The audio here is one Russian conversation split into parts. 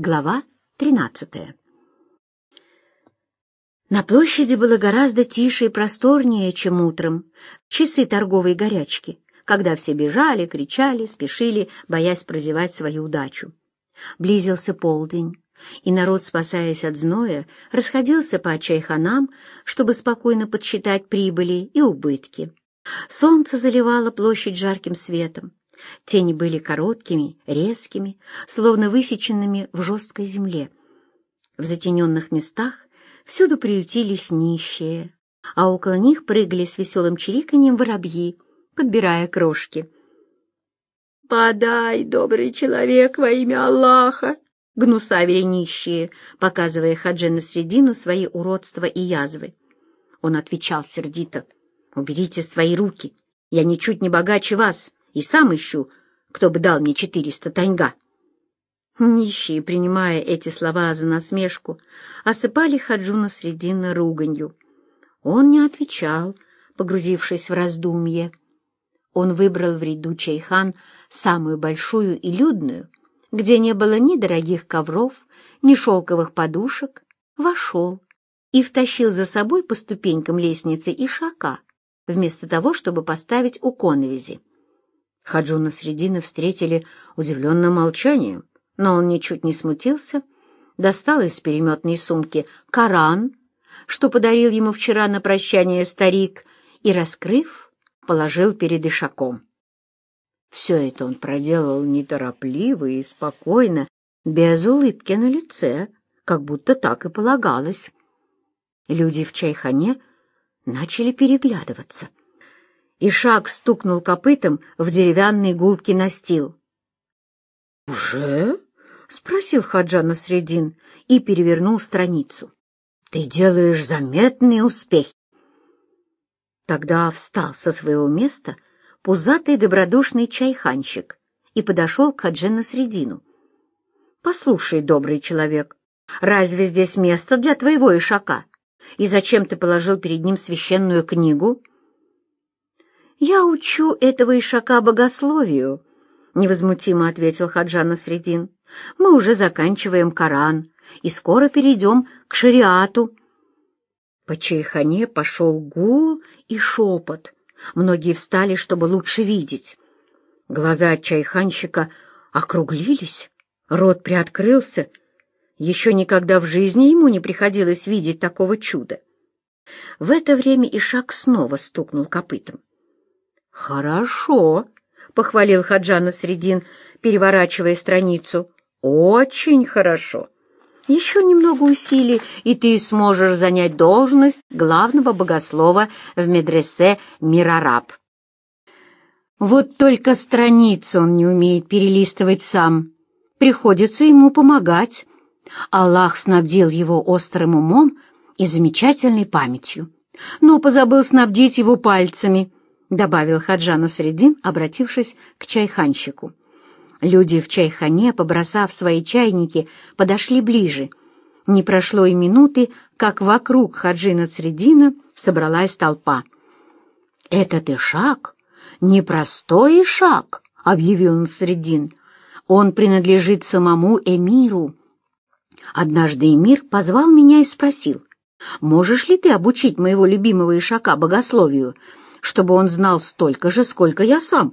Глава 13 На площади было гораздо тише и просторнее, чем утром, в часы торговой горячки, когда все бежали, кричали, спешили, боясь прозевать свою удачу. Близился полдень, и народ, спасаясь от зноя, расходился по чайханам, чтобы спокойно подсчитать прибыли и убытки. Солнце заливало площадь жарким светом. Тени были короткими, резкими, словно высеченными в жесткой земле. В затененных местах всюду приютились нищие, а около них прыгали с веселым чириканьем воробьи, подбирая крошки. «Подай, добрый человек, во имя Аллаха!» — гнусавили нищие, показывая Хаджи на средину свои уродства и язвы. Он отвечал сердито. «Уберите свои руки! Я ничуть не богаче вас!» И сам ищу, кто бы дал мне четыреста таньга. Нищие, принимая эти слова за насмешку, осыпали Хаджуна Средина руганью. Он не отвечал, погрузившись в раздумье. Он выбрал в ряду чайхан самую большую и людную, где не было ни дорогих ковров, ни шелковых подушек, вошел и втащил за собой по ступенькам лестницы ишака, вместо того, чтобы поставить у коновизи. Хаджуна Средина встретили удивленным молчанием, но он ничуть не смутился, достал из переметной сумки Коран, что подарил ему вчера на прощание старик, и, раскрыв, положил перед Ишаком. Все это он проделал неторопливо и спокойно, без улыбки на лице, как будто так и полагалось. Люди в чайхане начали переглядываться и шаг стукнул копытом в деревянный гулкий настил. «Уже?» — спросил Хаджана Средин и перевернул страницу. «Ты делаешь заметный успех!» Тогда встал со своего места пузатый добродушный чайханщик и подошел к Хаджана Средину. «Послушай, добрый человек, разве здесь место для твоего ишака? И зачем ты положил перед ним священную книгу?» «Я учу этого ишака богословию», — невозмутимо ответил Хаджана Средин. «Мы уже заканчиваем Коран и скоро перейдем к шариату». По чайхане пошел гул и шепот. Многие встали, чтобы лучше видеть. Глаза чайханщика округлились, рот приоткрылся. Еще никогда в жизни ему не приходилось видеть такого чуда. В это время Ишак снова стукнул копытом. «Хорошо», — похвалил Хаджана Средин, переворачивая страницу. «Очень хорошо. Еще немного усилий, и ты сможешь занять должность главного богослова в медресе Мирараб». Вот только страницу он не умеет перелистывать сам. Приходится ему помогать. Аллах снабдил его острым умом и замечательной памятью, но позабыл снабдить его пальцами —— добавил Хаджана Средин, обратившись к чайханщику. Люди в чайхане, побросав свои чайники, подошли ближе. Не прошло и минуты, как вокруг Хаджина Средина собралась толпа. «Этот ишак — непростой ишак», — объявил Средин. «Он принадлежит самому эмиру». Однажды эмир позвал меня и спросил, «Можешь ли ты обучить моего любимого ишака богословию?» Чтобы он знал столько же, сколько я сам.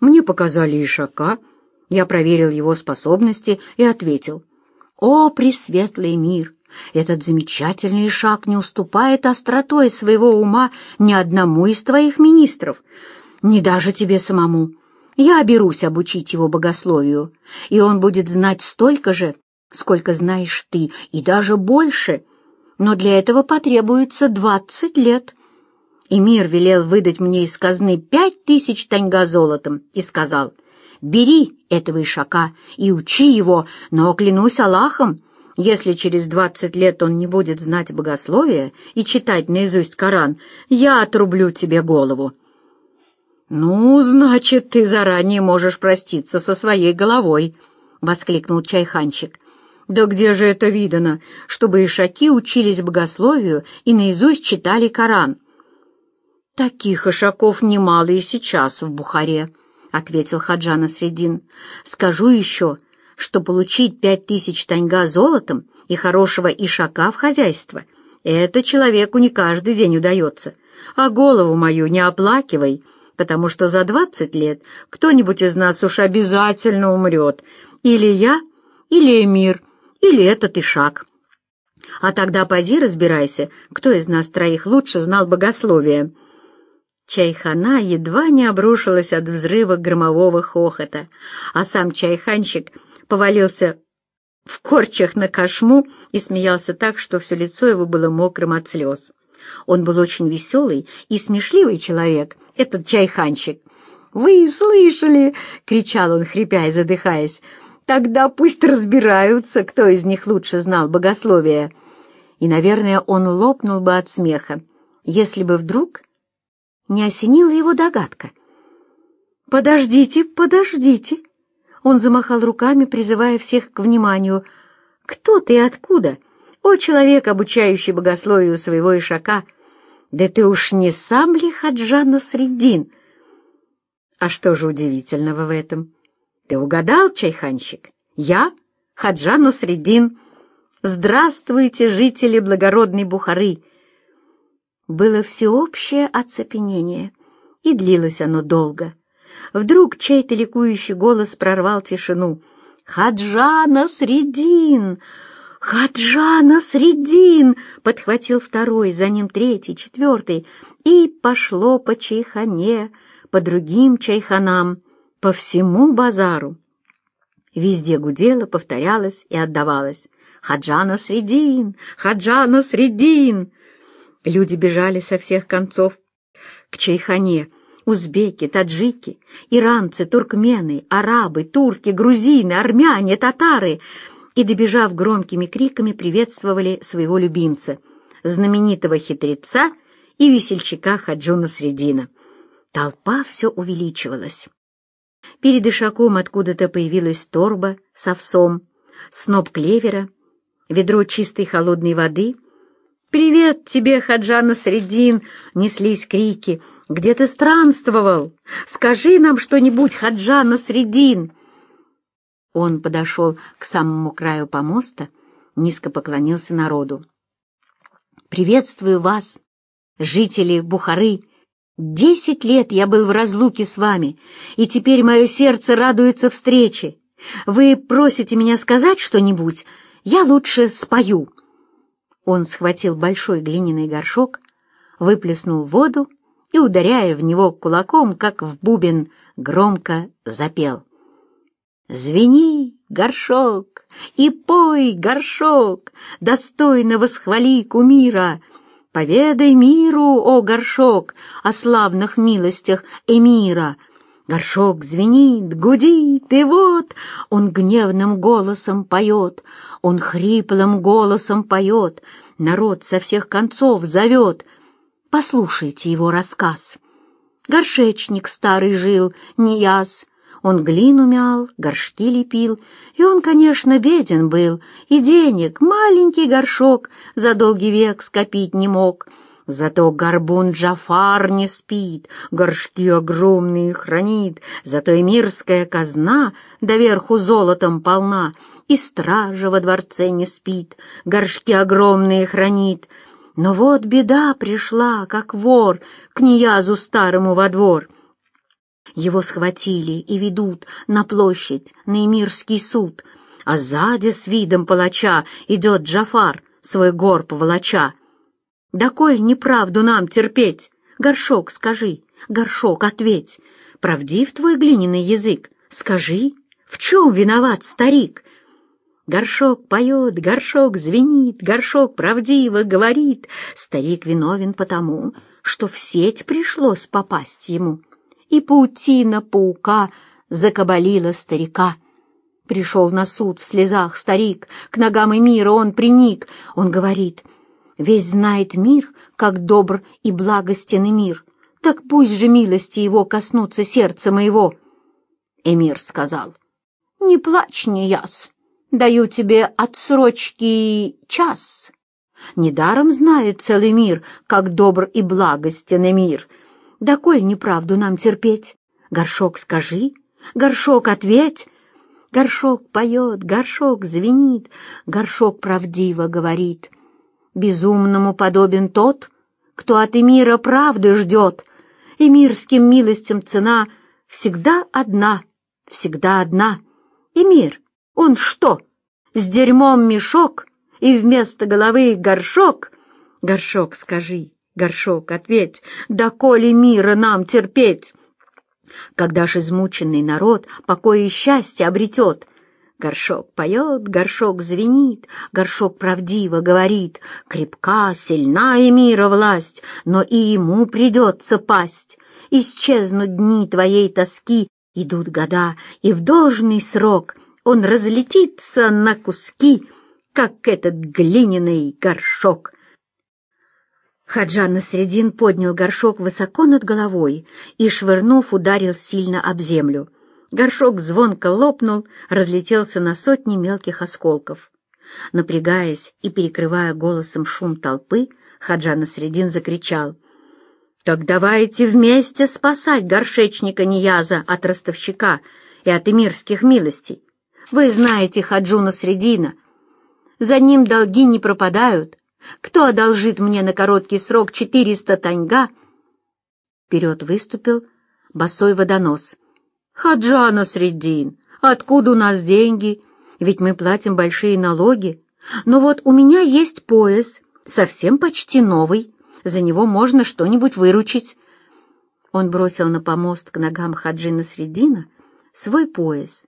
Мне показали ишака, я проверил его способности и ответил. «О, пресветлый мир! Этот замечательный ишак не уступает остротой своего ума ни одному из твоих министров, ни даже тебе самому. Я берусь обучить его богословию, и он будет знать столько же, сколько знаешь ты, и даже больше. Но для этого потребуется двадцать лет». Эмир велел выдать мне из казны пять тысяч таньга золотом и сказал, «Бери этого ишака и учи его, но, клянусь Аллахом, если через двадцать лет он не будет знать богословия и читать наизусть Коран, я отрублю тебе голову». «Ну, значит, ты заранее можешь проститься со своей головой», — воскликнул чайханчик. «Да где же это видано, чтобы ишаки учились богословию и наизусть читали Коран?» «Таких ишаков немало и сейчас в Бухаре», — ответил Хаджана Средин. «Скажу еще, что получить пять тысяч таньга золотом и хорошего ишака в хозяйство — это человеку не каждый день удается. А голову мою не оплакивай, потому что за двадцать лет кто-нибудь из нас уж обязательно умрет. Или я, или Эмир, или этот ишак. А тогда поди разбирайся, кто из нас троих лучше знал богословие. Чайхана едва не обрушилась от взрыва громового хохота, а сам чайханщик повалился в корчах на кошму и смеялся так, что все лицо его было мокрым от слез. Он был очень веселый и смешливый человек, этот чайханщик. «Вы слышали?» — кричал он, хрипя и задыхаясь. «Тогда пусть разбираются, кто из них лучше знал богословие». И, наверное, он лопнул бы от смеха, если бы вдруг не осенила его догадка. «Подождите, подождите!» Он замахал руками, призывая всех к вниманию. «Кто ты и откуда? О, человек, обучающий богословию своего ишака! Да ты уж не сам ли Хаджана Средин?» «А что же удивительного в этом? Ты угадал, чайханщик? Я Хаджана Средин. Здравствуйте, жители благородной Бухары!» Было всеобщее оцепенение, и длилось оно долго. Вдруг чей-то ликующий голос прорвал тишину. «Хаджана Средин! Хаджана Средин!» — подхватил второй, за ним третий, четвертый, и пошло по чайхане, по другим чайханам, по всему базару. Везде гудело, повторялось и отдавалось. «Хаджана Средин! Хаджана Средин!» Люди бежали со всех концов к Чайхане. Узбеки, таджики, иранцы, туркмены, арабы, турки, грузины, армяне, татары и, добежав громкими криками, приветствовали своего любимца, знаменитого хитреца и весельчака Хаджуна Средина. Толпа все увеличивалась. Перед Ишаком откуда-то появилась торба с овсом, сноп клевера, ведро чистой холодной воды — «Привет тебе, Хаджана Средин!» — неслись крики. «Где ты странствовал? Скажи нам что-нибудь, Хаджана Средин!» Он подошел к самому краю помоста, низко поклонился народу. «Приветствую вас, жители Бухары! Десять лет я был в разлуке с вами, и теперь мое сердце радуется встрече. Вы просите меня сказать что-нибудь, я лучше спою». Он схватил большой глиняный горшок, выплеснул воду и, ударяя в него кулаком, как в бубен, громко запел. «Звени, горшок, и пой, горшок, достойно восхвали кумира! Поведай миру, о горшок, о славных милостях эмира!» Горшок звенит, гудит, и вот он гневным голосом поет, он хриплым голосом поет, народ со всех концов зовет. Послушайте его рассказ. Горшечник старый жил, не яс, он глину мял, горшки лепил, и он, конечно, беден был, и денег маленький горшок за долгий век скопить не мог — Зато горбун Джафар не спит, горшки огромные хранит, Зато и мирская казна доверху золотом полна, И стража во дворце не спит, горшки огромные хранит. Но вот беда пришла, как вор, к неязу старому во двор. Его схватили и ведут на площадь, на Эмирский суд, А сзади с видом палача идет Джафар, свой горб волоча. Да коль неправду нам терпеть, горшок скажи, горшок ответь, правдив твой глиняный язык, скажи, в чем виноват старик? Горшок поет, горшок звенит, горшок правдиво говорит, старик виновен потому, что в сеть пришлось попасть ему, и паутина паука закабалила старика. Пришел на суд в слезах старик, к ногам Эмира он приник, он говорит — Весь знает мир, как добр и благостен мир. Так пусть же милости его коснутся сердца моего. Эмир сказал, «Не плачь, не яс, даю тебе отсрочки час. Недаром знает целый мир, как добр и благостен мир. Да коль неправду нам терпеть, горшок скажи, горшок ответь, Горшок поет, горшок звенит, горшок правдиво говорит. Безумному подобен тот, кто от мира правды ждет, и мирским милостям цена всегда одна, всегда одна. И мир, он что, с дерьмом мешок и вместо головы горшок? Горшок, скажи, горшок, ответь, доколе мира нам терпеть? Когда ж измученный народ покой и счастье обретет, Горшок поет, горшок звенит, горшок правдиво говорит, Крепка, сильна и мира власть, но и ему придется пасть. Исчезнут дни твоей тоски, идут года, и в должный срок Он разлетится на куски, как этот глиняный горшок. Хаджан Насредин поднял горшок высоко над головой и, швырнув, ударил сильно об землю. Горшок звонко лопнул, разлетелся на сотни мелких осколков. Напрягаясь и перекрывая голосом шум толпы, Хаджан Насредин закричал. «Так давайте вместе спасать горшечника Нияза от ростовщика и от эмирских милостей. Вы знаете Хаджуна Средина. За ним долги не пропадают, кто одолжит мне на короткий срок четыреста таньга?» Вперед выступил босой водонос. «Хаджана Средин, откуда у нас деньги? Ведь мы платим большие налоги. Но вот у меня есть пояс, совсем почти новый. За него можно что-нибудь выручить». Он бросил на помост к ногам Хаджина Средина свой пояс.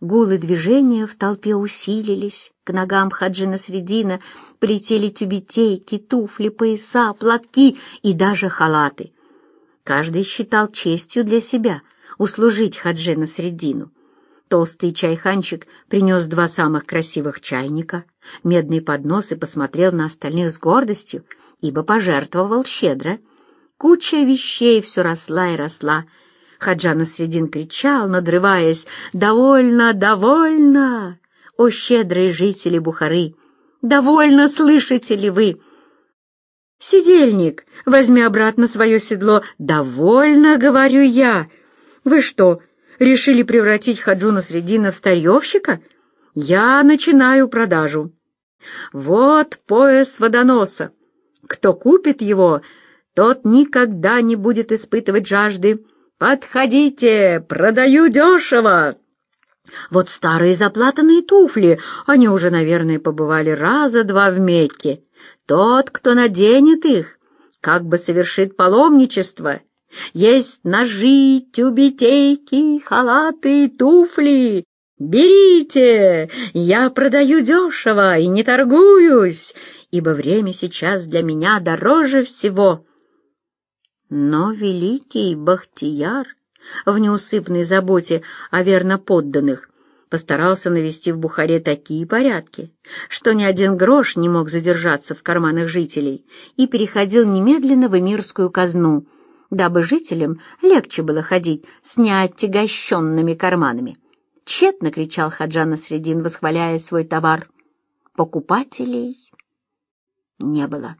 Гулы движения в толпе усилились, к ногам Хаджина Средина полетели тюбетейки, туфли, пояса, платки и даже халаты. Каждый считал честью для себя услужить Хаджина Средину. Толстый чайханчик принес два самых красивых чайника, медный поднос и посмотрел на остальных с гордостью, ибо пожертвовал щедро. Куча вещей все росла и росла. Хаджана Средин кричал, надрываясь, «Довольно, довольно! О, щедрые жители Бухары! Довольно слышите ли вы?» «Сидельник, возьми обратно свое седло. Довольно, говорю я. Вы что, решили превратить Хаджуна Средина в старьевщика? Я начинаю продажу. Вот пояс водоноса. Кто купит его, тот никогда не будет испытывать жажды. Подходите, продаю дешево!» Вот старые заплатанные туфли, они уже, наверное, побывали раза два в Мекке. Тот, кто наденет их, как бы совершит паломничество. Есть ножи, тюбетейки, халаты, туфли. Берите, я продаю дешево и не торгуюсь, ибо время сейчас для меня дороже всего. Но великий Бахтияр в неусыпной заботе о верноподданных, постарался навести в Бухаре такие порядки, что ни один грош не мог задержаться в карманах жителей и переходил немедленно в эмирскую казну, дабы жителям легче было ходить с неоттягощенными карманами. Тщетно кричал Хаджана Средин, восхваляя свой товар. Покупателей не было.